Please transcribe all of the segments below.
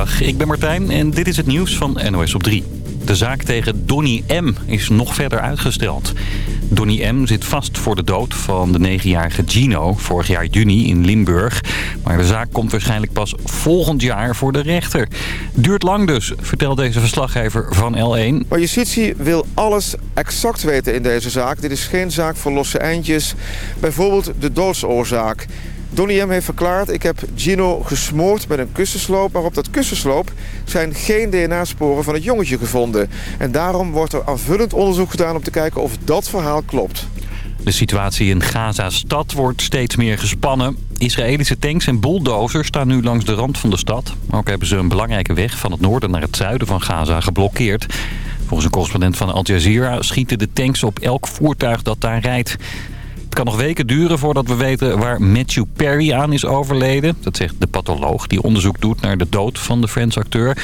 Ik ben Martijn en dit is het nieuws van NOS op 3. De zaak tegen Donny M. is nog verder uitgesteld. Donny M. zit vast voor de dood van de 9-jarige Gino vorig jaar juni in Limburg. Maar de zaak komt waarschijnlijk pas volgend jaar voor de rechter. Duurt lang dus, vertelt deze verslaggever van L1. Maar justitie wil alles exact weten in deze zaak. Dit is geen zaak voor losse eindjes. Bijvoorbeeld de doodsoorzaak. Donnie M. heeft verklaard, ik heb Gino gesmoord met een kussensloop... maar op dat kussensloop zijn geen DNA-sporen van het jongetje gevonden. En daarom wordt er aanvullend onderzoek gedaan om te kijken of dat verhaal klopt. De situatie in Gaza-stad wordt steeds meer gespannen. Israëlische tanks en bulldozers staan nu langs de rand van de stad. Ook hebben ze een belangrijke weg van het noorden naar het zuiden van Gaza geblokkeerd. Volgens een correspondent van Al Jazeera schieten de tanks op elk voertuig dat daar rijdt. Het kan nog weken duren voordat we weten waar Matthew Perry aan is overleden. Dat zegt de patholoog die onderzoek doet naar de dood van de Friends-acteur.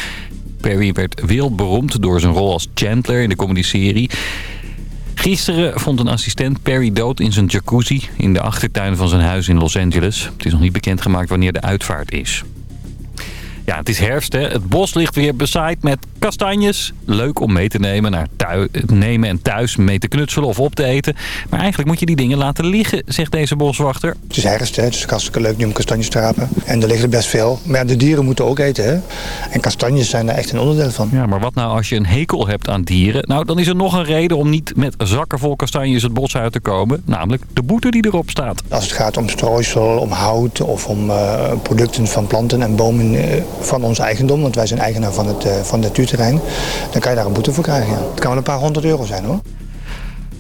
Perry werd wereldberoemd door zijn rol als Chandler in de comedyserie. Gisteren vond een assistent Perry dood in zijn jacuzzi in de achtertuin van zijn huis in Los Angeles. Het is nog niet bekendgemaakt wanneer de uitvaart is. Ja, het is herfst hè. Het bos ligt weer bezaaid met kastanjes. Leuk om mee te nemen, naar thuis, nemen en thuis mee te knutselen of op te eten. Maar eigenlijk moet je die dingen laten liggen, zegt deze boswachter. Het is herfst, hè. het is hartstikke leuk nu om kastanjes te rapen. En er liggen best veel. Maar de dieren moeten ook eten. Hè. En kastanjes zijn er echt een onderdeel van. Ja, maar wat nou als je een hekel hebt aan dieren? Nou, dan is er nog een reden om niet met zakken vol kastanjes het bos uit te komen. Namelijk de boete die erop staat. Als het gaat om strooisel, om hout of om uh, producten van planten en bomen... Uh, van ons eigendom, want wij zijn eigenaar van het, uh, van het natuurterrein, dan kan je daar een boete voor krijgen. Ja. Het kan wel een paar honderd euro zijn hoor.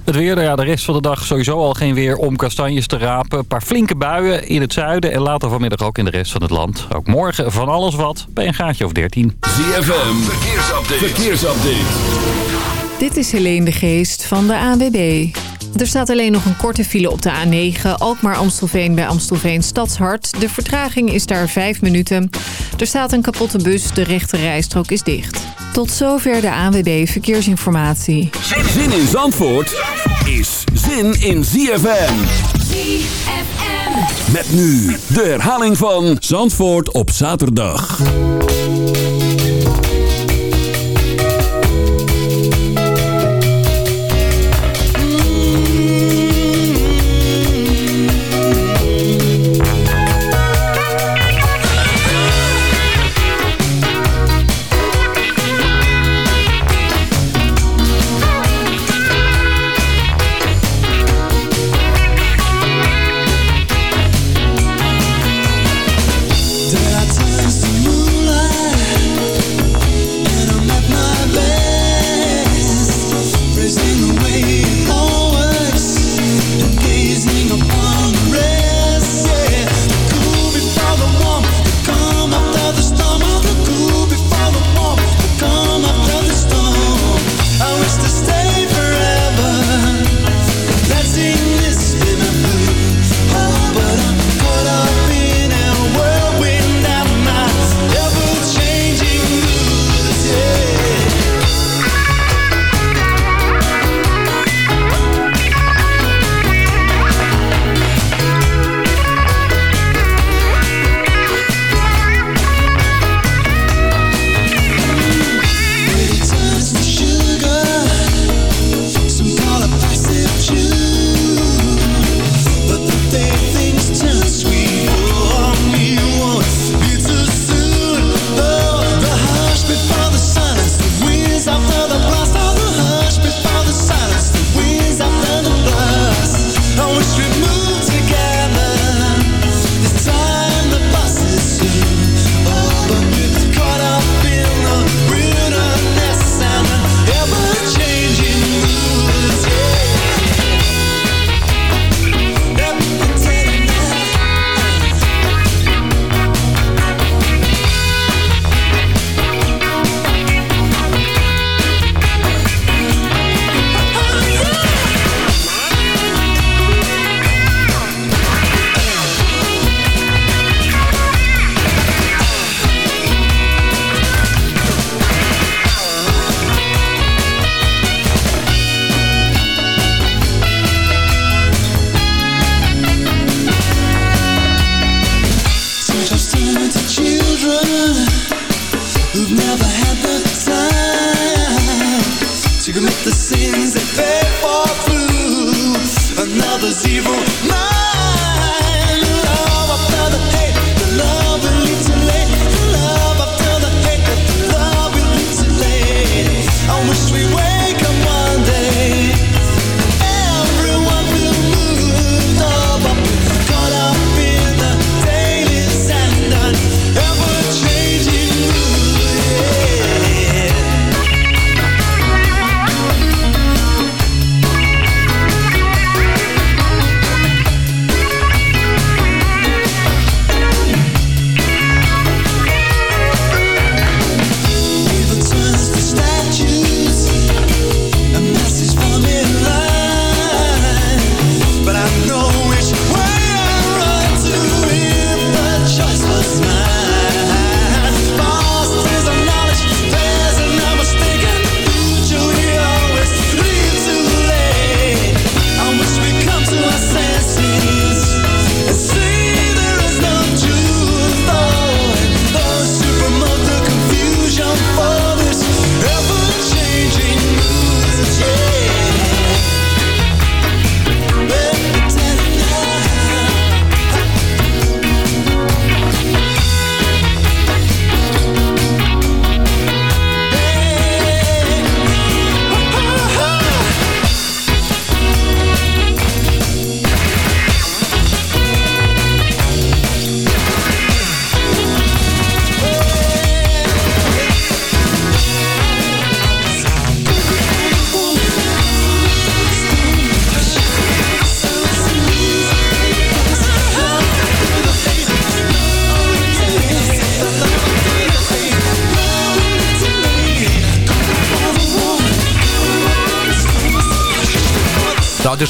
Het weer, ja, de rest van de dag sowieso al geen weer om kastanjes te rapen. Een paar flinke buien in het zuiden en later vanmiddag ook in de rest van het land. Ook morgen van alles wat bij een gaatje of 13. ZFM, verkeersupdate. verkeersupdate. Dit is Helene de Geest van de ANWB. Er staat alleen nog een korte file op de A9, Alkmaar-Amstelveen bij Amstelveen Stadshart. De vertraging is daar 5 minuten. Er staat een kapotte bus, de rechte rijstrook is dicht. Tot zover de ANWB Verkeersinformatie. Zin in Zandvoort is zin in ZFM. ZFM. Met nu de herhaling van Zandvoort op zaterdag.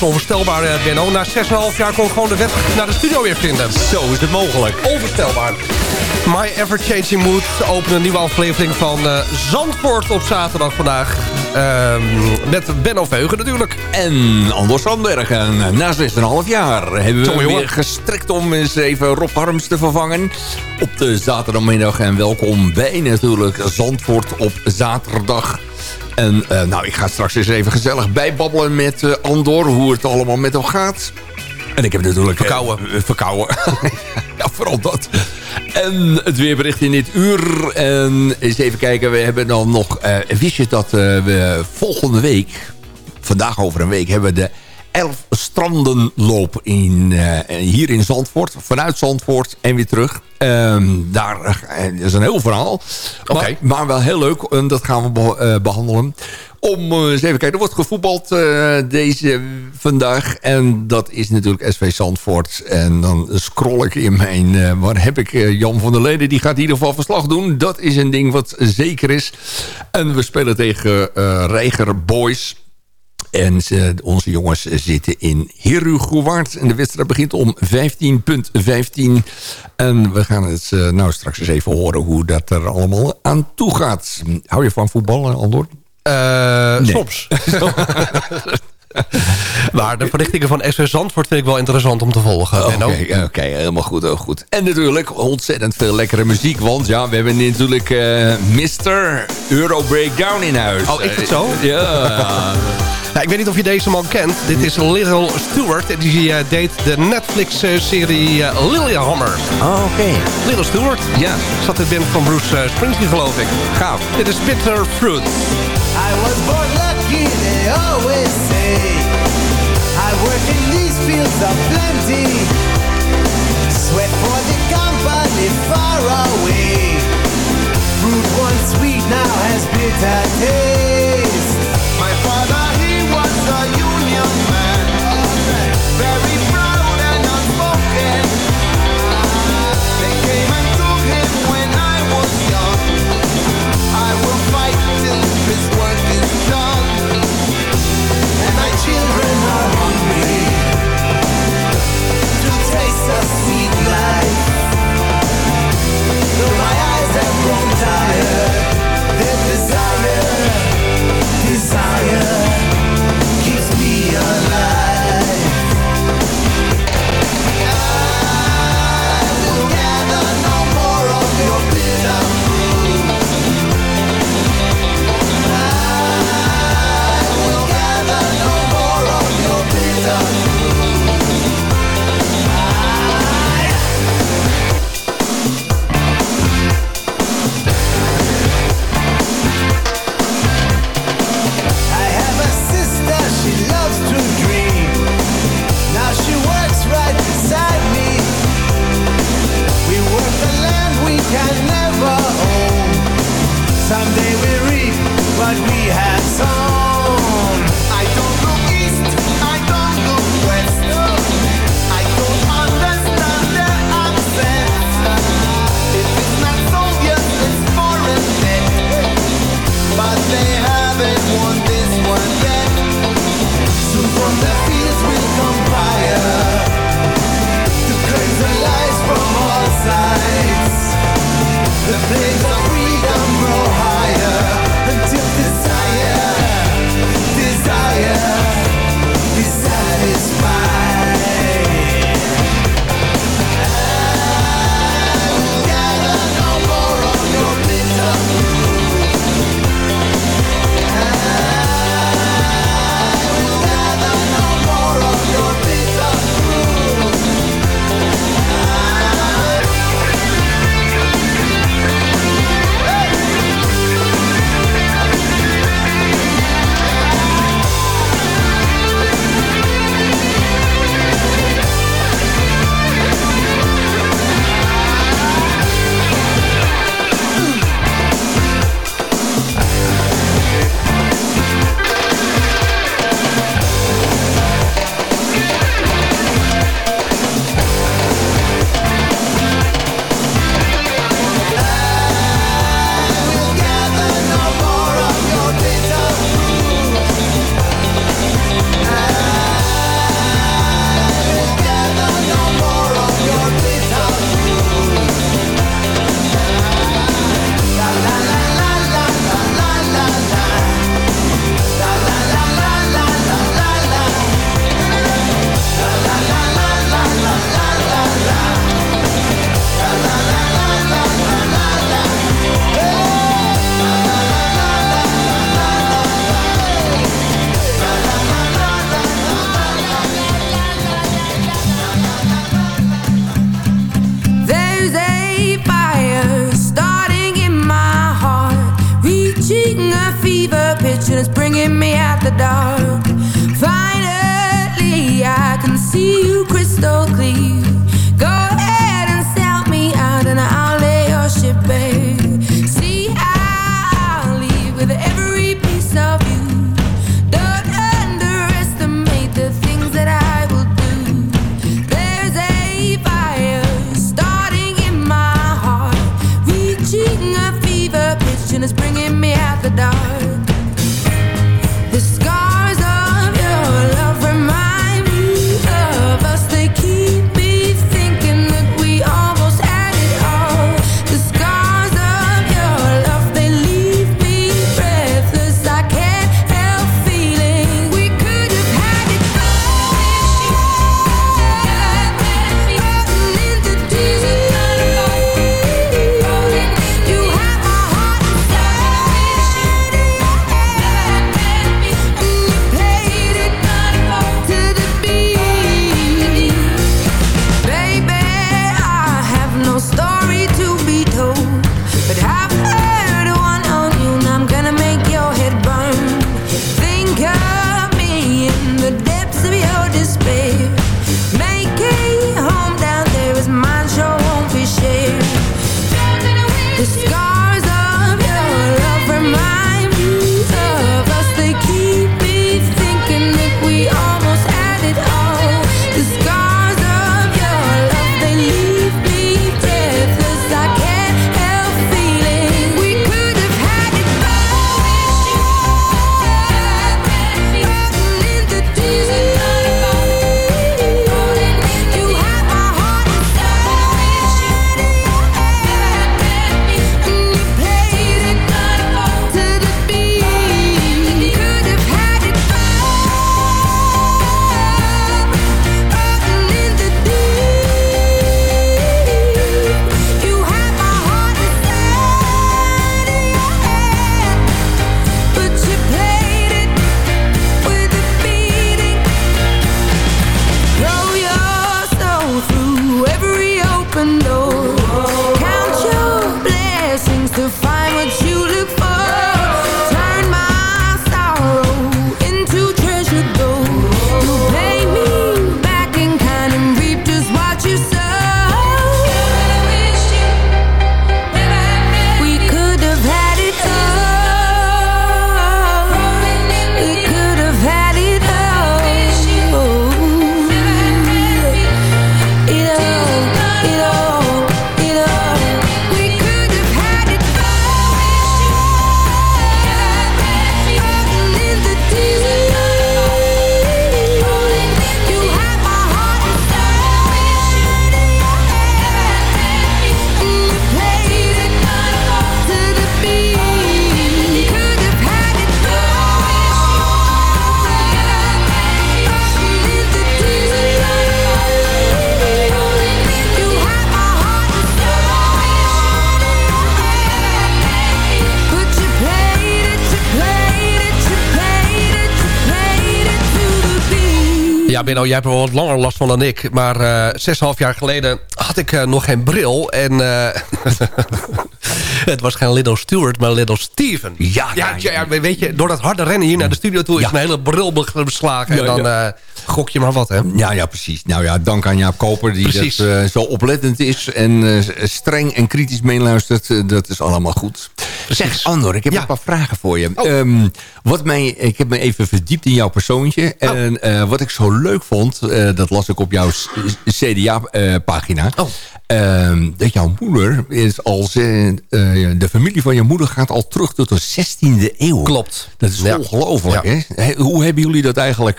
Onvoorstelbaar, eh, Benno. Na 6,5 jaar kon ik gewoon de weg naar de studio weer vinden. Zo is het mogelijk. Onvoorstelbaar. My Ever Changing Mood opent een nieuwe aflevering van uh, Zandvoort op zaterdag vandaag. Uh, met Benno Veugen natuurlijk. En Anders Sandberg. En eh, na 6,5 jaar hebben we weer gestrekt om eens even Rob Harms te vervangen. Op de zaterdagmiddag. En welkom bij natuurlijk Zandvoort op zaterdag. En uh, nou, ik ga straks eens even gezellig bijbabbelen met uh, Andor... hoe het allemaal met hem gaat. En ik heb natuurlijk... Verkouden. Uh, verkouden. ja, vooral dat. En het weerbericht in dit uur. En eens even kijken, we hebben dan nog... wist je dat we volgende week... vandaag over een week... hebben we de elf strandenloop in, uh, hier in Zandvoort. Vanuit Zandvoort en weer terug. Um, daar uh, is een heel verhaal. Okay. Maar, maar, wel heel leuk. En dat gaan we be uh, behandelen. Om eens even kijken. Er wordt gevoetbald deze vandaag. En dat is natuurlijk SV Zandvoort. En dan scroll ik in mijn... waar heb ik Jan van der Leden? Die gaat in ieder geval verslag doen. Dat is een ding wat zeker is. En we spelen tegen Reiger Boys... En ze, onze jongens zitten in Heruguwaard. En de wedstrijd begint om 15.15. En we gaan het uh, nou straks eens even horen hoe dat er allemaal aan toe gaat. Hou je van voetbal, Andor? Uh, nee. Soms. maar de verrichtingen van SV Zandvoort vind ik wel interessant om te volgen. Oké, okay, okay, helemaal goed, heel goed. En natuurlijk ontzettend veel lekkere muziek. Want ja, we hebben natuurlijk uh, Mr. Euro Breakdown in huis. Oh, is het zo? ja. Nou, ik weet niet of je deze man kent. Dit is Little Stewart. En die uh, deed de Netflix-serie uh, Lilyhammer. Oh, oké. Okay. Little Stewart. Ja. Zat in band van Bruce uh, Springsteen, geloof ik. Gaaf. Dit is Bitter Fruit. I was born always say. I work in these fields of plenty. Sweat for the company far away. Fruit once sweet now has bitter taste. Benno, jij hebt er wel wat langer last van dan ik. Maar uh, zes half jaar geleden had ik uh, nog geen bril. En uh, het was geen Little Stewart, maar Little Steven. Ja, ja, ja, ja, weet je, door dat harde rennen hier naar de studio toe... is mijn hele bril beslagen. en dan gok je maar wat, hè? Ja, ja, precies. Nou ja, dank aan Jaap Koper... die dat, zo oplettend is en streng en kritisch meeluistert. dat is allemaal goed. Precies. Zeg, Andor, ik heb een paar vragen voor je. Oh. Um, wat mij, ik heb me even verdiept in jouw persoontje. Oh. En wat ik zo leuk vond, dat las ik op jouw CDA-pagina. oh. Uh, dat jouw moeder is als de familie van je moeder gaat al terug tot de 16e eeuw. Klopt. Dat is ja. ongelooflijk. Ja. Hè? Hoe hebben jullie dat eigenlijk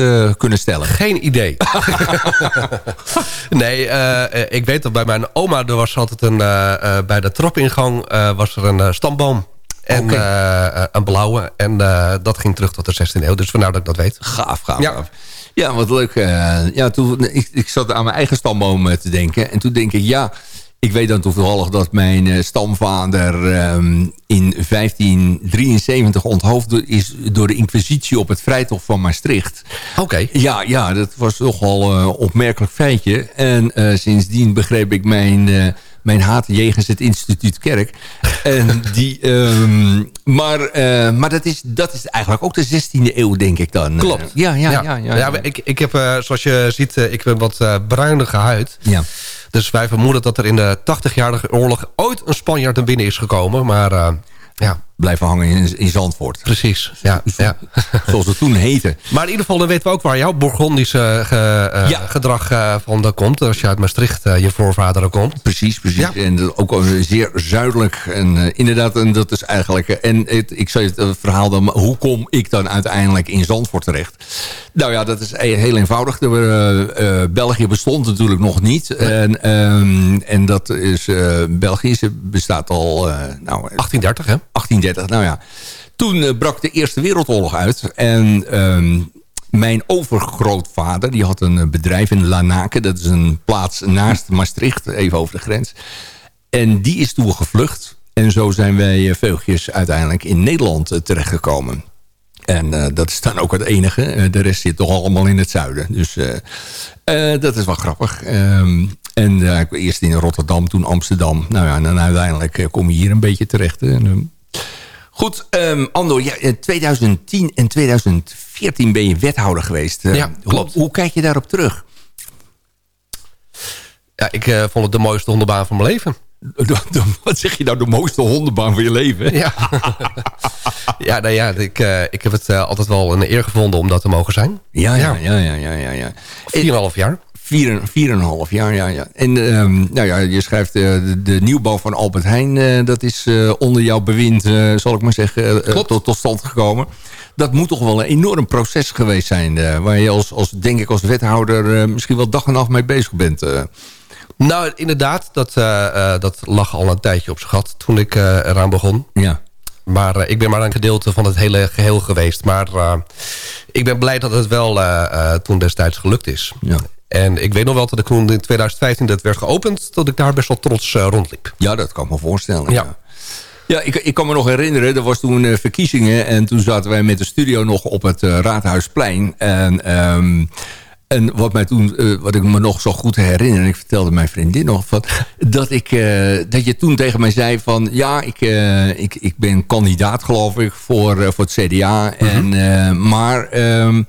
uh, vast kunnen stellen? Geen idee. nee, ik weet dat bij mijn oma er was altijd een bij de trapingang was er een stamboom. En okay. een blauwe. En dat ging terug tot de 16e eeuw. Dus vandaar dat ik dat weet. Gaaf, gaaf. Ja. gaaf. Ja, wat leuk. Ja, toen, ik, ik zat aan mijn eigen stamboom eh, te denken. En toen denk ik, ja... Ik weet dan toevallig dat mijn uh, stamvader um, in 1573 onthoofd is door de inquisitie op het vrijtocht van Maastricht. Oké. Ja, ja, dat was toch wel een uh, opmerkelijk feitje. En uh, sindsdien begreep ik mijn mijn haat jegens het instituut Kerk. En die, um, maar uh, maar dat, is, dat is eigenlijk ook de 16e eeuw, denk ik dan. Klopt. Ja, ja, ja. ja, ja, ja ik, ik heb, uh, zoals je ziet, uh, ik ben wat bruinige huid. Ja. Dus wij vermoeden dat er in de 80-jarige oorlog ooit een Spanjaard naar binnen is gekomen. Maar ja, blijven hangen in, in Zandvoort. Precies, ja, ja. Zoals het toen heette. Maar in ieder geval, dan weten we ook waar jouw Bourgondische uh, ja. gedrag uh, vandaan komt. Als je uit Maastricht uh, je voorvader komt. Precies, precies. Ja. En ook zeer zuidelijk. En inderdaad, en dat is eigenlijk... En het, ik zei het verhaal dan, hoe kom ik dan uiteindelijk in Zandvoort terecht? Nou ja, dat is heel eenvoudig. De, België bestond natuurlijk nog niet. En, um, en dat is... België bestaat al... nou, 1830, hè? 1830, nou ja. Toen uh, brak de Eerste Wereldoorlog uit. En um, mijn overgrootvader, die had een eh, bedrijf in Lanaken. Dat is een plaats naast Maastricht, even over de grens. En die is toen gevlucht. En zo zijn wij uh, veugjes uiteindelijk in Nederland terechtgekomen. En dat is dan ook het enige. De rest zit toch allemaal in het zuiden. Dus dat is wel grappig. Um, en eerst in Rotterdam, toen Amsterdam. Nou ja, en dan uiteindelijk kom je hier een beetje terecht. En, Goed, um, Andor, ja, in 2010 en 2014 ben je wethouder geweest. Uh, ja, klopt. Hoe, hoe, kijk je daarop terug? Ja, ik uh, vond het de mooiste hondenbaan van mijn leven. De, de, wat zeg je nou, de mooiste hondenbaan van je leven? Ja, ja, nou ja ik, uh, ik heb het altijd wel een eer gevonden om dat te mogen zijn. Ja, ja, ja, ja, ja, ja. ja. Vier en half jaar. Vier, vier en een half jaar, ja. ja. En um, nou ja, je schrijft uh, de, de, nieuwbouw van Albert Heijn... Uh, dat is uh, onder jouw bewind, zal ik maar zeggen, tot, tot stand gekomen. Dat moet toch wel een enorm proces geweest zijn... waar je als, als, denk ik als wethouder misschien wel dag en nacht mee bezig bent... Nou, inderdaad, dat, dat lag al een tijdje op zijn gat toen ik eraan begon. Ja. Maar ik ben maar een gedeelte van het hele geheel geweest. Maar ik ben blij dat het wel toen destijds gelukt is. Ja. En ik weet nog wel dat ik toen in 2015 dat werd geopend... dat ik daar best wel trots uh, rondliep. Ja, dat kan ik me voorstellen. Ja. ja. ik, ik kan me nog herinneren, er was toen uh, verkiezingen... en toen zaten wij met de studio nog op het uh, Raadhuisplein. En, um, en wat, mij toen, wat ik me nog zo goed herinner... en ik vertelde mijn vriendin nog... Van, dat, ik, dat je toen tegen mij zei van... ja, ik, ik, ik ben kandidaat geloof ik voor, voor het CDA. Mm -hmm. en, maar... Um,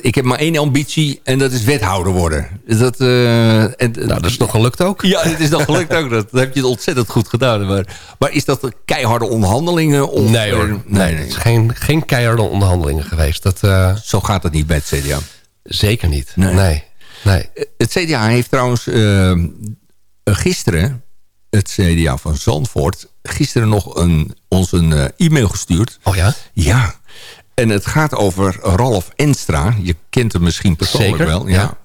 ik heb maar één ambitie en dat is wethouder worden. Dat, uh, en, nou, dat is nog gelukt ook. Ja, het is nog gelukt ook. Dat, heb je ontzettend goed gedaan. Maar, maar is dat keiharde onderhandelingen? Of, nee hoor. Nee, nee, Het is geen, geen keiharde onderhandelingen geweest. Dat, uh, Zo gaat het niet bij het CDA. Zeker niet. Nee. nee. nee. Het CDA heeft trouwens uh, gisteren, het CDA van Zandvoort... gisteren nog een, ons een e-mail gestuurd. Oh ja? Ja. En het gaat over Ralf Enstra. Je kent hem misschien persoonlijk Zeker, wel. Ja.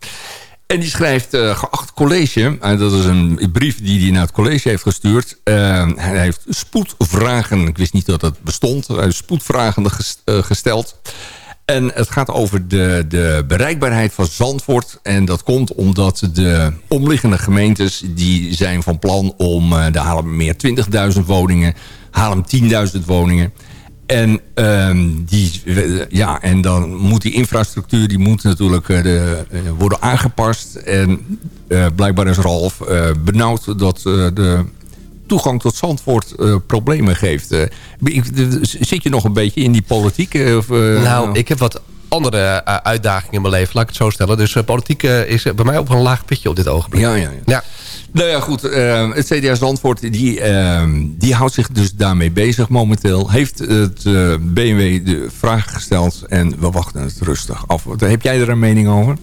En die schrijft, uh, geacht college... en dat is een brief die hij naar het college heeft gestuurd. Uh, hij heeft spoedvragen, ik wist niet dat dat bestond... hij heeft spoedvragen gesteld. En het gaat over de, de bereikbaarheid van Zandvoort. En dat komt omdat de omliggende gemeentes... die zijn van plan om de Haarlemmermeer 20.000 woningen... Haarlem 10.000 woningen... En, ehm, die, ja, en dan moet die infrastructuur die moet natuurlijk eh, de, eh, worden aangepast. En eh, blijkbaar is Ralf benauwd dat de toegang tot Zandvoort problemen geeft. Zit je nog een beetje in die politiek? Nou, ik heb wat andere eh, uitdagingen in mijn leven, laat ik het zo stellen. Dus eh, politiek eh, is bij mij op een laag pitje op dit ogenblik. Ja, ja, ja. Ja. Nou ja, goed. het CDA Zandvoort die, eh, die houdt zich dus daarmee bezig momenteel. Heeft het BMW de vraag gesteld en we wachten het rustig af. Heb jij er een mening over?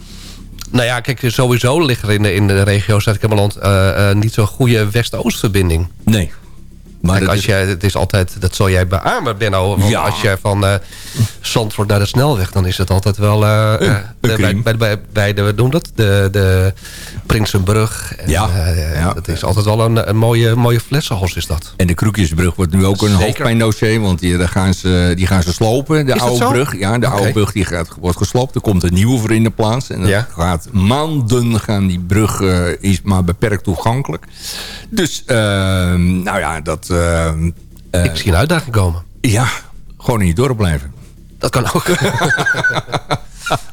Nou ja, kijk, sowieso ligt er in de, in de regio Zuid-Kemmerland niet zo'n goede West-Oost-verbinding. Nee. Maar Kijk, als jij, het is altijd, dat zal jij beamen, Benno. Want Ja. als jij van eh Zandvoort naar de snelweg, dan is het altijd wel... eh, een bij, bij, bij, bij de, noem dat? De, de Prinsenbrug. En, Ja. Ja. Dat is altijd wel een, een mooie, mooie flessenhals is dat. En de Kroekjesbrug wordt nu ook een hoofdpijndossier. Want die, daar gaan ze, die gaan ze slopen. De Is oude brug. Ja, de oude brug die gaat, wordt gesloopt. Er komt een nieuwe voor in de plaats. En dat Ja. gaat maanden gaan die brug is maar beperkt toegankelijk. Dus, eh, nou ja, dat... eh, eh, Ik zie een uitdaging komen. ja, gewoon in je dorp blijven. Dat kan ook.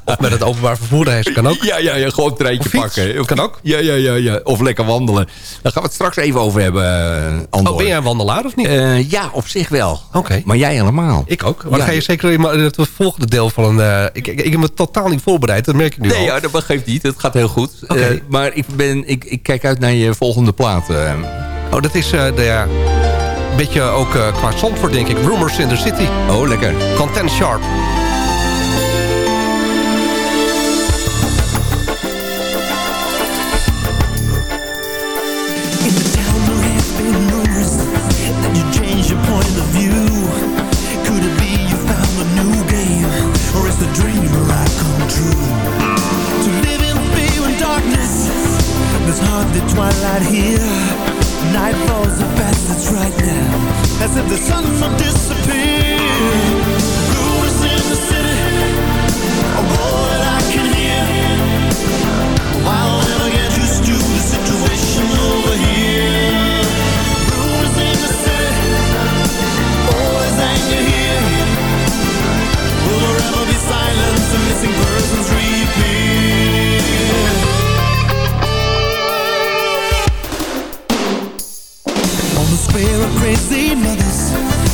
of met het openbaar vervoer reizen kan ook. Ja, ja, ja gewoon een treintje Of pakken. Of, Kan ook. Ja, ja, ja, ja. Of lekker wandelen. Daar gaan we het straks even over hebben, eh, Andor. Oh, ben jij een wandelaar of niet? Ja, op zich wel. Oké. Maar jij helemaal. Ik ook. Maar Ja. dan ga je zeker in het volgende deel van een... eh, ik, ik, ik heb me totaal niet voorbereid, dat merk ik nu Nee, al. ja, dat geeft niet. Het gaat heel goed. Eh, maar ik, ben, ik, ik kijk uit naar je volgende plaat. Oh, dat is de, ja, beetje ook eh, qua Zandvoort, denk ik. Rumors in the City. Oh, lekker. Van Ten Sharp. In the town there have been rumors that you changed your point of view. Could it be you found a new game, or is the dream a lie come true? To live in fear and darkness, there's hardly twilight here. Fastest right now, as if the sun will disappear.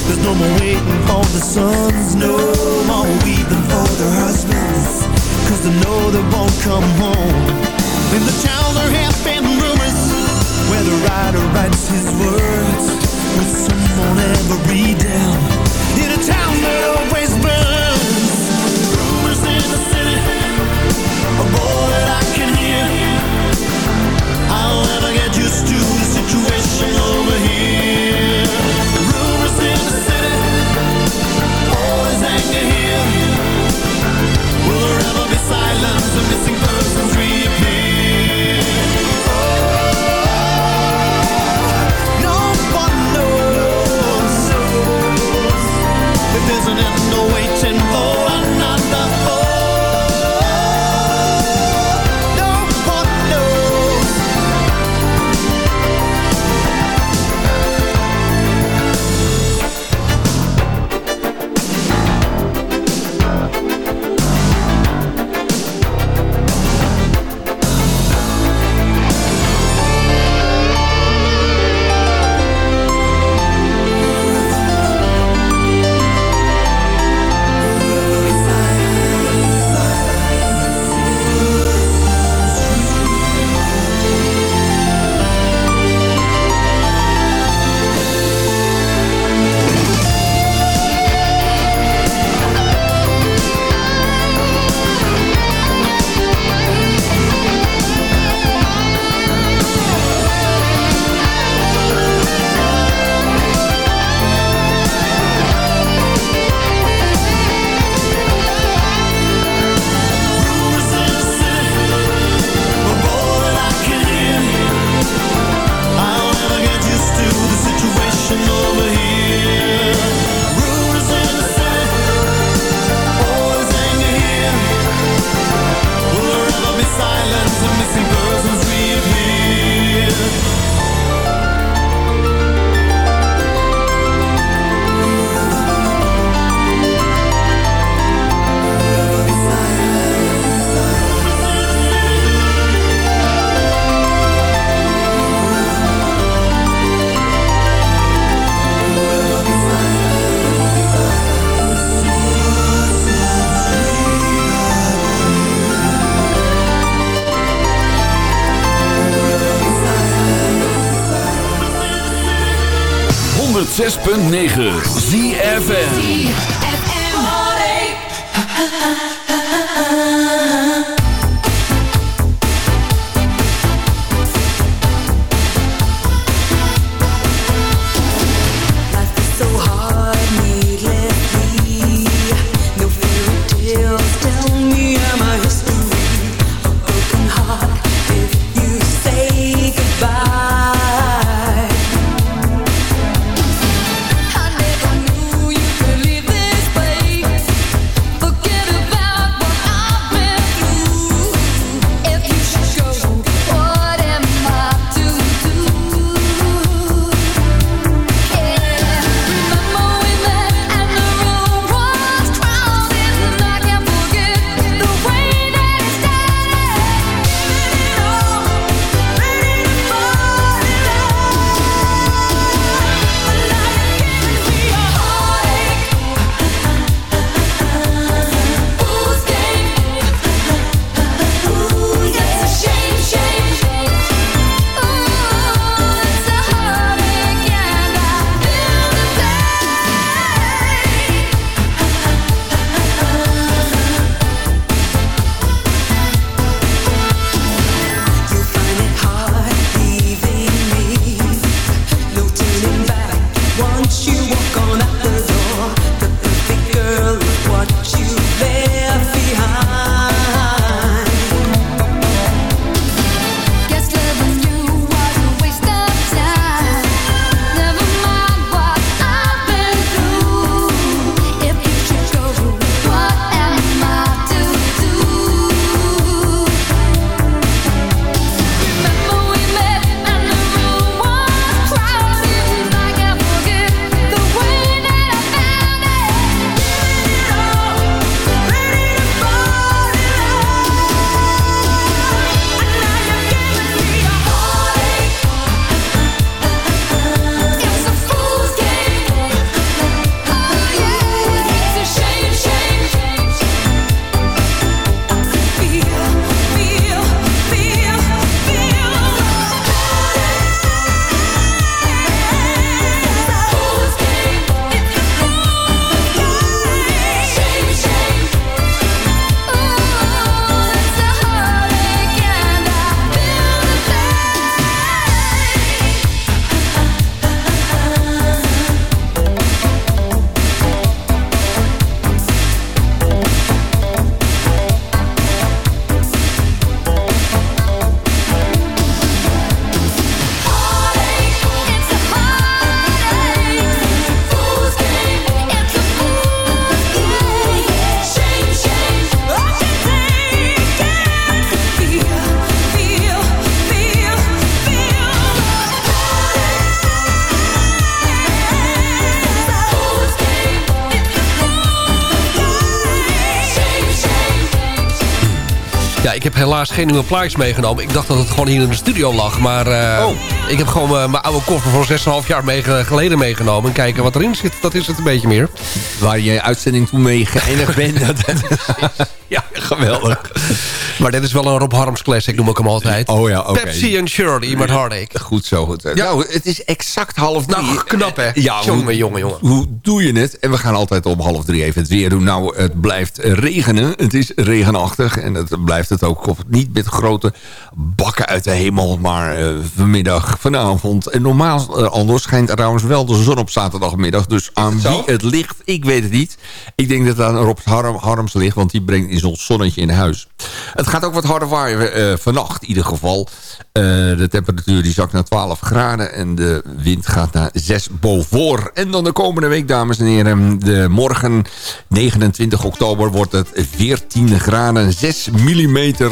There's no more waiting for the sons, no more weeping for their husbands, cause they know they won't come home. In the town there have been rumors where the writer writes his words. Will someone ever read them? In a town that 106.9 ZFN ik heb helaas geen nieuwe plaatjes meegenomen. Ik dacht dat het gewoon hier in de studio lag. Maar uh, oh. ik heb gewoon uh, mijn oude koffer van 6,5 jaar mee, geleden meegenomen. En kijken wat erin zit, dat is het een beetje meer. Waar je uitzending toen mee geëindigd bent. ja, geweldig. Maar dit is wel een Rob Harms classic, noem ik hem altijd. Oh ja, oké. Pepsi en Shirley met Heartache. Goed zo. Goed. Ja. Nou, het is exact half drie. Nou, knap hè? Ja, jongen, jongen, jongen. Hoe doe je het? En we gaan altijd om half drie even het weer doen. Nou, het blijft regenen. Het is regenachtig. En het blijft het ook niet met grote bakken uit de hemel. Maar uh, vanmiddag, vanavond. En normaal uh, anders schijnt er trouwens wel de zon op zaterdagmiddag. Dus aan wie het ligt, ik weet het niet. Ik denk dat het aan Rob Harms ligt. Want die brengt in zo'n zonnetje in huis. Het gaat ook wat harder waaien uh, vannacht in ieder geval. Uh, de temperatuur die zakt naar 12 graden en de wind gaat naar 6 boven. En dan de komende week, dames en heren. De morgen 29 oktober wordt het 14 graden, 6 millimeter.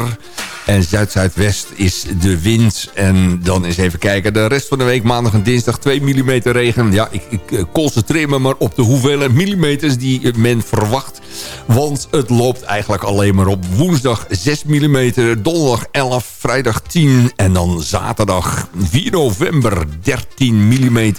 En zuid-zuidwest is de wind. En dan eens even kijken. De rest van de week, maandag en dinsdag, 2 mm regen. Ja, ik, ik eh, concentreer me maar op de hoeveelheid millimeters die men verwacht. Want het loopt eigenlijk alleen maar op woensdag 6 mm. Donderdag 11, vrijdag 10. En dan zaterdag 4 november 13 mm.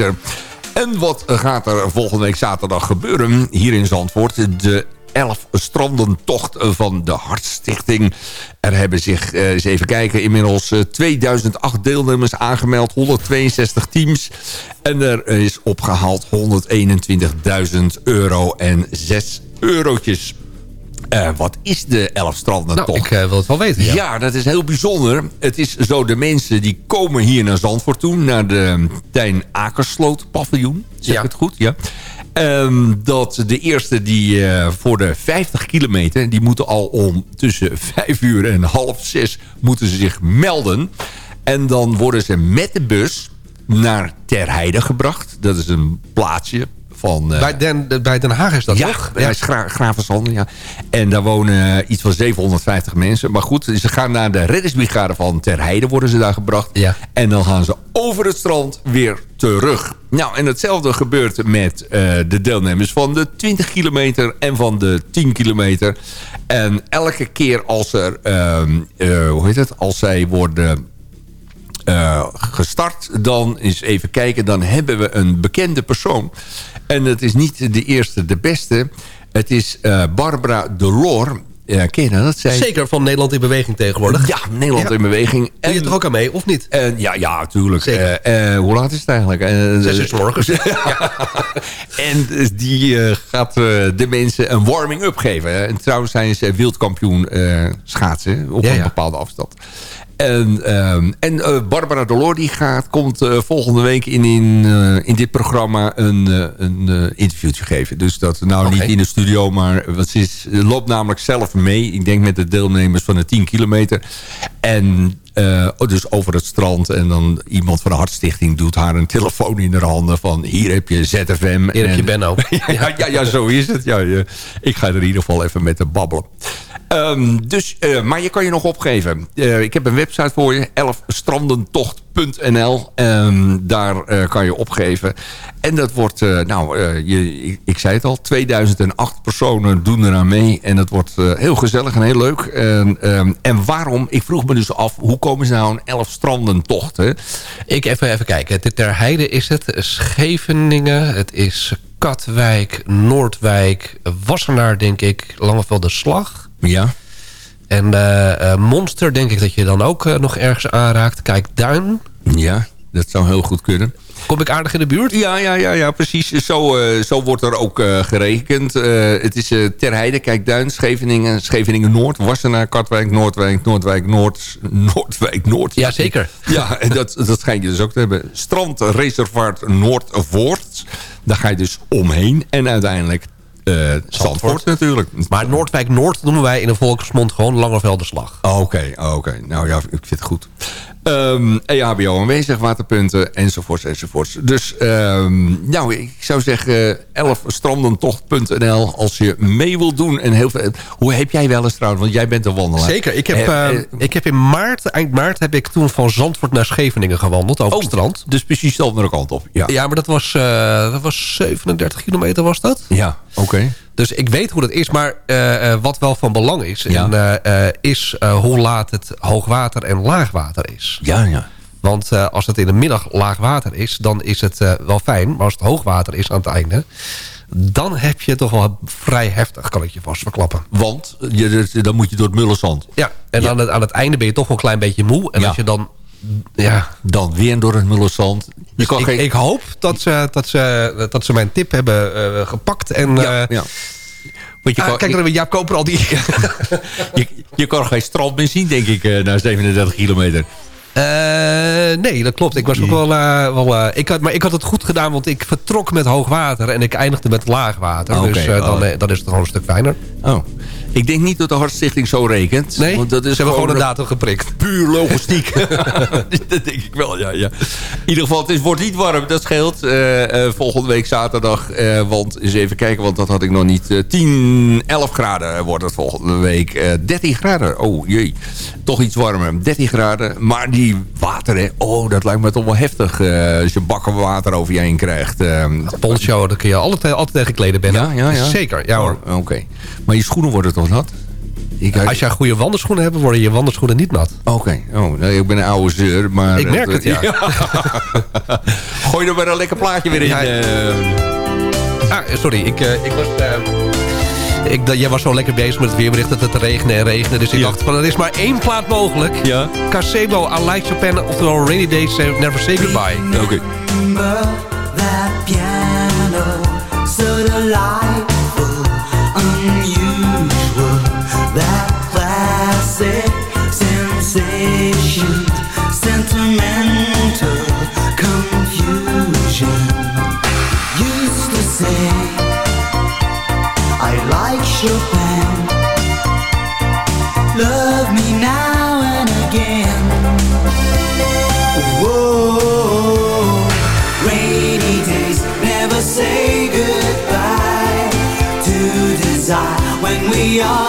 En wat gaat er volgende week zaterdag gebeuren hier in Zandvoort? De 11 strandentocht van de Hartstichting. Er hebben zich, eh, eens even kijken, inmiddels eh, 2008 deelnemers aangemeld. 162 teams. En er is opgehaald 121.000 euro en 6 eurotjes. Eh, wat is de Elfstrandentocht? Nou, ik eh, wil het wel weten, ja. Ja, dat is heel bijzonder. Het is zo, de mensen die komen hier naar Zandvoort toe... naar de Tijn Akersloot paviljoen. Zeg Ja. ik het goed? Ja. Ehm, dat de eerste die eh, voor de 50 kilometer... die moeten al om tussen 5 uur en half 6 moeten ze zich melden. En dan worden ze met de bus naar Terheide gebracht. Dat is een plaatsje van... eh, Bij Den, bij Den Haag is dat ja, toch? bij Gra ja. En daar wonen iets van 750 mensen. Maar goed, ze gaan naar de reddingsbrigade van Terheide, worden ze daar gebracht. Ja. En dan gaan ze over het strand weer terug. Nou, en hetzelfde gebeurt met eh, de deelnemers van de 20 kilometer en van de 10 kilometer. En elke keer als er, ehm, eh, hoe heet het, als zij worden eh, gestart. Dan eens even kijken. Dan hebben we een bekende persoon. En het is niet de eerste, de beste. Het is eh, Barbara Delor. Ja, ken je dat? Zij... Zeker van Nederland in beweging tegenwoordig. Ja, Nederland Ja. in beweging. Doe je er ook aan mee, of niet? En, ja, ja, tuurlijk. Eh, hoe laat is het eigenlijk? Zes uur morgens. en eh, die gaat de mensen een warming-up geven. En trouwens zijn ze wereldkampioen schaatsen op Ja, een ja. bepaalde afstand. En, ehm, en eh, Barbara Dolor die gaat, komt eh, volgende week in, in, eh, in dit programma een, een interviewtje geven. Dus dat nou niet in de studio, maar wat ze is, loopt namelijk zelf mee. Ik denk met de deelnemers van de 10 kilometer. En eh, dus over het strand. En dan iemand van de Hartstichting doet haar een telefoon in de handen van... hier heb je ZFM. Hier heb je En- Benno. ja, ja, ja, zo is het. Ja, ja. Ik ga er in ieder geval even met de babbelen. Ehm, dus, eh, maar je kan je nog opgeven. Eh, ik heb een website voor je. 11strandentocht.nl Ehm, Daar kan je opgeven. En dat wordt, nou, je, ik, ik zei het al, 2008 personen doen eraan mee. En dat wordt heel gezellig en heel leuk. En, ehm, en waarom? Ik vroeg me dus af, hoe komen ze nou een 11 strandentocht? Hè? Ik even, even kijken. Ter- Ter Heide is het. Scheveningen. Het is Katwijk, Noordwijk, Wassenaar, denk ik. Langeveld Slag. Ja. En eh, eh, Monster denk ik dat je dan ook eh, nog ergens aanraakt. Kijk, Duin. Ja, dat zou heel goed kunnen. Kom ik aardig in de buurt? Ja, ja, ja, ja precies. Zo, eh, zo wordt er ook eh, gerekend. Eh, het is eh Terheide, Kijkduin, Scheveningen, Scheveningen Noord, Wassenaar, Katwijk, Noordwijk, Noordwijk Noord, Noordwijk Noord. Jazeker. Ja, en dat, dat schijnt je dus ook te hebben. Strandreservaat Noordvoort. Daar ga je dus omheen. En uiteindelijk eh Zandvoort natuurlijk. Maar Noordwijk Noord noemen wij in de volksmond gewoon Langevelderslag. Oké, oké. Nou ja, ik vind het goed. Ehm EHBO aanwezig, waterpunten, enzovoorts, enzovoorts. Dus, ehm, nou, ik zou zeggen 11strandentocht.nl als je mee wilt doen. En heel veel, hoe heb jij wel eens trouwens, want jij bent een wandelaar. Zeker. Ik heb, Eh, eh, ik heb in maart, eind maart, heb ik toen van Zandvoort naar Scheveningen gewandeld over oh, het strand. Dus precies de andere kant op. Ja, Ja, maar dat was, eh, dat was 37 kilometer was dat. ja oké. Dus ik weet hoe dat is, maar eh, eh, wat wel van belang is... Ja. en, eh, is hoe laat het hoogwater en laagwater is. Ja, ja. Want als het in de middag laagwater is, dan is het wel fijn. Maar als het hoogwater is aan het einde... dan heb je toch wel vrij heftig, kan ik je vast verklappen. Want je, dan moet je door het mullenzand. Ja, en Ja. Aan, het, aan het einde ben je toch wel een klein beetje moe. En Ja. als je dan... Ja, Dan weer door het mullenzand. Je Dus ik, geen... ik hoop dat ze, dat, ze, dat ze mijn tip hebben eh, gepakt. En, ja, eh, ja. Want je ah, kan, kijk, dan hebben Jaap Koper al die... je, je kan geen strand meer zien, denk ik, eh, na 37 kilometer. Nee, dat klopt. Ik was ook wel... wel ik had, maar ik had het goed gedaan, want ik vertrok met hoog water... en ik eindigde met laag water. Oké, dus dan, oh. dan is het gewoon een stuk fijner. Oh. Ik denk niet dat de Hartstichting zo rekent. Nee, want dat is ze hebben gewoon een datum geprikt. puur logistiek. dat denk ik wel, ja, ja. In ieder geval, het is, wordt niet warm, dat scheelt. Eh, eh, volgende week zaterdag, eh, want eens even kijken, want dat had ik nog niet. Eh 10, 11 graden wordt het volgende week. Eh 13 graden, oh jee. Toch iets warmer, 13 graden. Maar die water, hè, oh, dat lijkt me toch wel heftig. als je bakken water over je heen krijgt. Eh, Poncho, daar kun je altijd, altijd tegen kleden ja, ja, ja. Zeker, ja hoor. Oh, Oké. Maar je schoenen worden toch nat? Ik. Als jij goede wanderschoenen hebt, worden je wanderschoenen niet nat. Oké. Oh, ik ben een oude zeur, maar... Ik eh, merk het, ja. Gooi er maar een lekker plaatje weer in. Ja. Eh, ah, sorry, ik, eh, ik was... Ik, jij was zo lekker bezig met het weerbericht dat het regenen en regenen. Dus ik dacht van, er is maar één plaat mogelijk. Ja. Casebo, I Like Japan, the Rainy Days Never Say Goodbye. Oké. Okay. sunset sensation, sentimental confusion. Used to say I like Chopin. Love me now and again. Whoa, rainy days never say goodbye to desire when we are.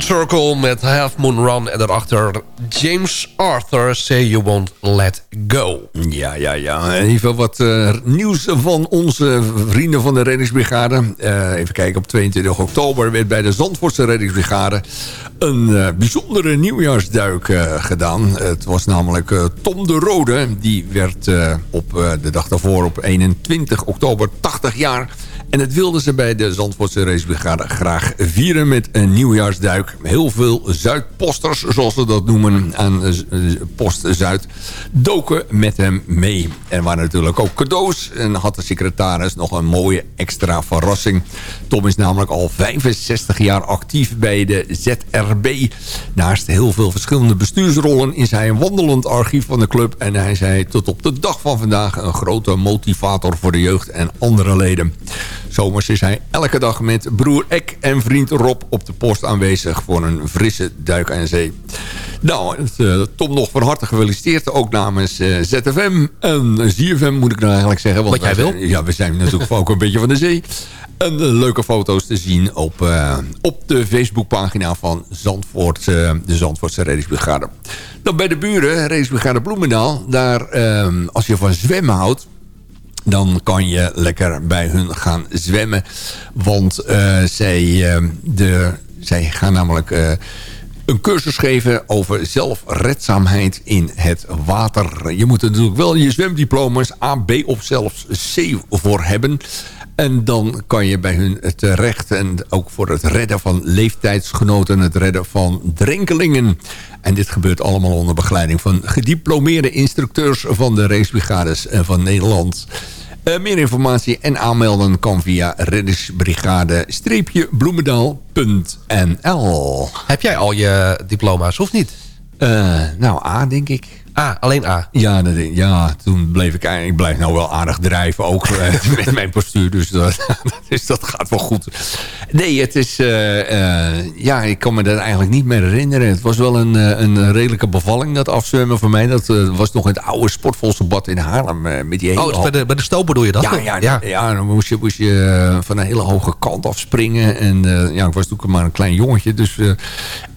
Circle met Half Moon Run. En daarachter James Arthur, Say You Won't Let Go. Ja, ja, ja. Even wat uh, nieuws van onze vrienden van de reddingsbrigade. Uh, even kijken, op 22 oktober werd bij de Zandvoortse reddingsbrigade... een uh, bijzondere nieuwjaarsduik gedaan. Het was namelijk Tom de Rode. Die werd op de dag daarvoor op 21 oktober 80 jaar... En het wilden ze bij de Zandvoortse racebrigade graag vieren met een nieuwjaarsduik. Heel veel Zuidposters, zoals ze dat noemen, aan Post Zuid, doken met hem mee. Er waren natuurlijk ook cadeaus en had de secretaris nog een mooie extra verrassing. Tom is namelijk al 65 jaar actief bij de ZRB. Naast heel veel verschillende bestuursrollen is hij een wandelend archief van de club. En hij zei tot op de dag van vandaag een grote motivator voor de jeugd en andere leden. Zomers is hij elke dag met broer Ek en vriend Rob op de post aanwezig... voor een frisse duik aan zee. Nou, uh, Tom nog van harte gefeliciteerd. Ook namens uh, ZFM en ZFM moet ik nou eigenlijk zeggen. Want Wat jij wil? Ja, we zijn natuurlijk ook een beetje van de zee. En uh, leuke foto's te zien op, op de Facebookpagina van Zandvoort, de Zandvoortse reddingsbrigade. Dan bij de buren, reddingsbrigade Bloemendaal. Daar, als je van zwemmen houdt dan kan je lekker bij hun gaan zwemmen. Want uh, zij, uh, de, zij gaan namelijk uh, een cursus geven over zelfredzaamheid in het water. Je moet natuurlijk wel je zwemdiploma's A, B of zelfs C voor hebben. En dan kan je bij hun terecht en ook voor het redden van leeftijdsgenoten... het redden van drenkelingen. En dit gebeurt allemaal onder begeleiding van gediplomeerde instructeurs... van de racebrigades van Nederland... Uh, meer informatie en aanmelden kan via reddingsbrigade-bloemendaal.nl. Heb jij al je diploma's of niet? Uh, nou, A denk ik. A, alleen A? Ja, dat, ja toen bleef ik eigenlijk... Ik blijf nou wel aardig drijven, ook eh, met mijn postuur. Dus dat, dus dat gaat wel goed. Nee, het is... Uh, uh, ja, ik kan me dat eigenlijk niet meer herinneren. Het was wel een, een redelijke bevalling, dat afzwemmen voor mij. Dat was nog in het oude sportvolsbad in Haarlem. met die hele oh, bij de, bij de stoop bedoel je dat? Ja, ja, ja. ja dan moest je, moest je van een hele hoge kant afspringen. En ja, ik was toen maar een klein jongetje. Dus,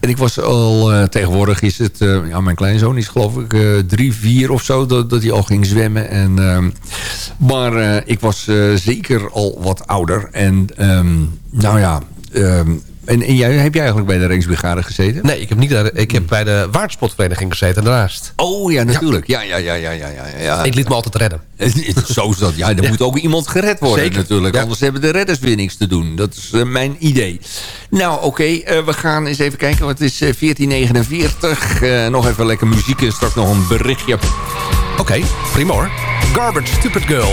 en ik was al... tegenwoordig is het... ja, mijn kleinzoon is geloof ik drie, vier of zo, dat, dat hij al ging zwemmen. En, uh, maar uh, ik was uh, zeker al wat ouder. En um, nou ja... Um, en, en jij, heb jij eigenlijk bij de Rijksbrigade gezeten? Nee, ik heb, niet, ik heb bij de watersportvereniging gezeten daarnaast. Oh ja, natuurlijk. Ja, ja, ja, ja, ja, ja, ja. Ik liet me altijd redden. Zo is dat. Ja, er ja. moet ook iemand gered worden Zeker. natuurlijk. Ja. Anders hebben de redders weer niks te doen. Dat is uh, mijn idee. Nou, oké. Okay, uh, we gaan eens even kijken. Het is uh, 1449. Uh, nog even lekker muziek en straks nog een berichtje. Oké, okay, prima hoor. Garbage Stupid Girl.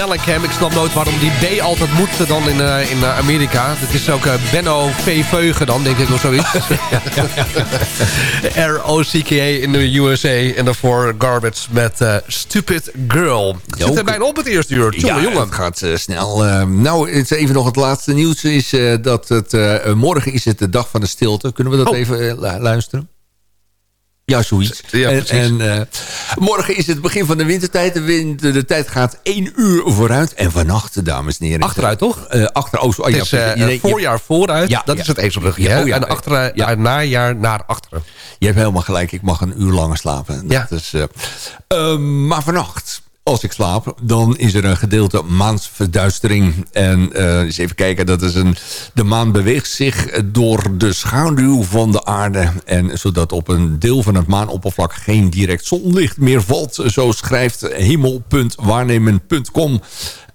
Mellencamp. Ik snap nooit waarom die B altijd moet dan in, eh, in eh, Amerika. Dat is ook eh, Benno V. Veugen dan, denk ik, of zoiets. R-O-C-K-A in de USA. En daarvoor Garbage met Stupid Girl. Zit er bijna op het eerste uur. Tjonge, ja, jongen. het gaat snel. Nou, het is even nog het laatste nieuws. Is dat het, morgen is het de dag van de stilte. Kunnen we dat Oh. even lu- luisteren? Ja, zoiets. Ja, en, precies. en, eh, morgen is het begin van de wintertijd. De, winter, de tijd gaat één uur vooruit. En vannacht, dames en heren... Achteruit, toch? Eh, achter, oh, zo- oh, Het ja, is eh, je- je- voorjaar vooruit. Ja, dat ja. is het ezelbrugje. Ja, oh ja. en achter, Ja. ja. najaar naar achteren. Je hebt helemaal gelijk. Ik mag een uur langer slapen. Ja. Dat is, maar vannacht, als ik slaap, dan is er een gedeelte maansverduistering. En eh, eens even kijken, dat is een, de maan beweegt zich door de schaduw van de aarde. En zodat op een deel van het maanoppervlak geen direct zonlicht meer valt. Zo schrijft hemel.waarnemen.com.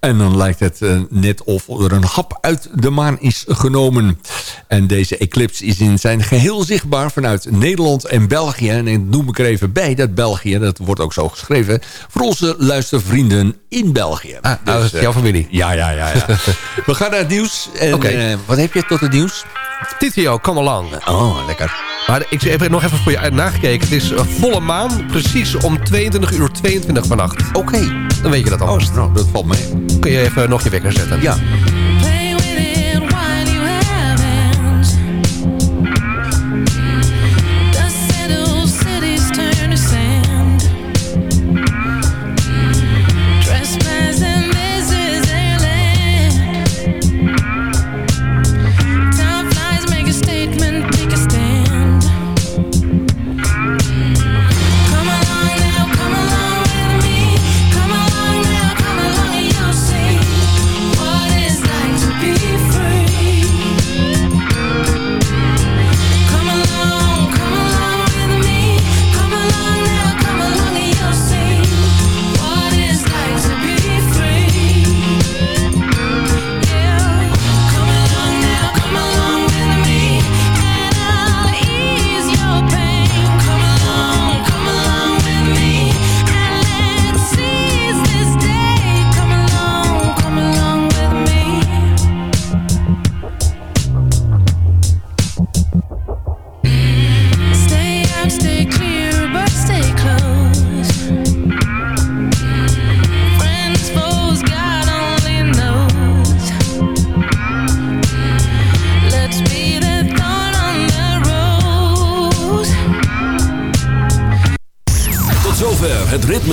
En dan lijkt het eh, net of er een hap uit de maan is genomen. En deze eclipse is in zijn geheel zichtbaar vanuit Nederland en België. En ik noem ik er even bij dat België, dat wordt ook zo geschreven... voor onze luistervrienden in België. Ah, dat is eh, jouw familie. Ja, ja, ja. ja. We gaan naar het nieuws. En, Oké. eh, wat heb je tot het nieuws? Titio, come along. Oh, lekker. Maar ik heb nog even voor je uit nagekeken. Het is volle maan, precies om 22 uur 22 vannacht. Oké. Dan weet je dat Oh, alvast. nou, dat valt mee. Kun je even nog je wekker zetten. Ja.